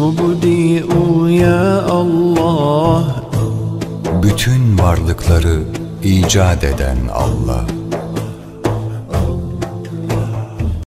مبدئ يا Bütün varlıkları icat eden Allah.